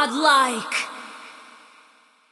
godlike!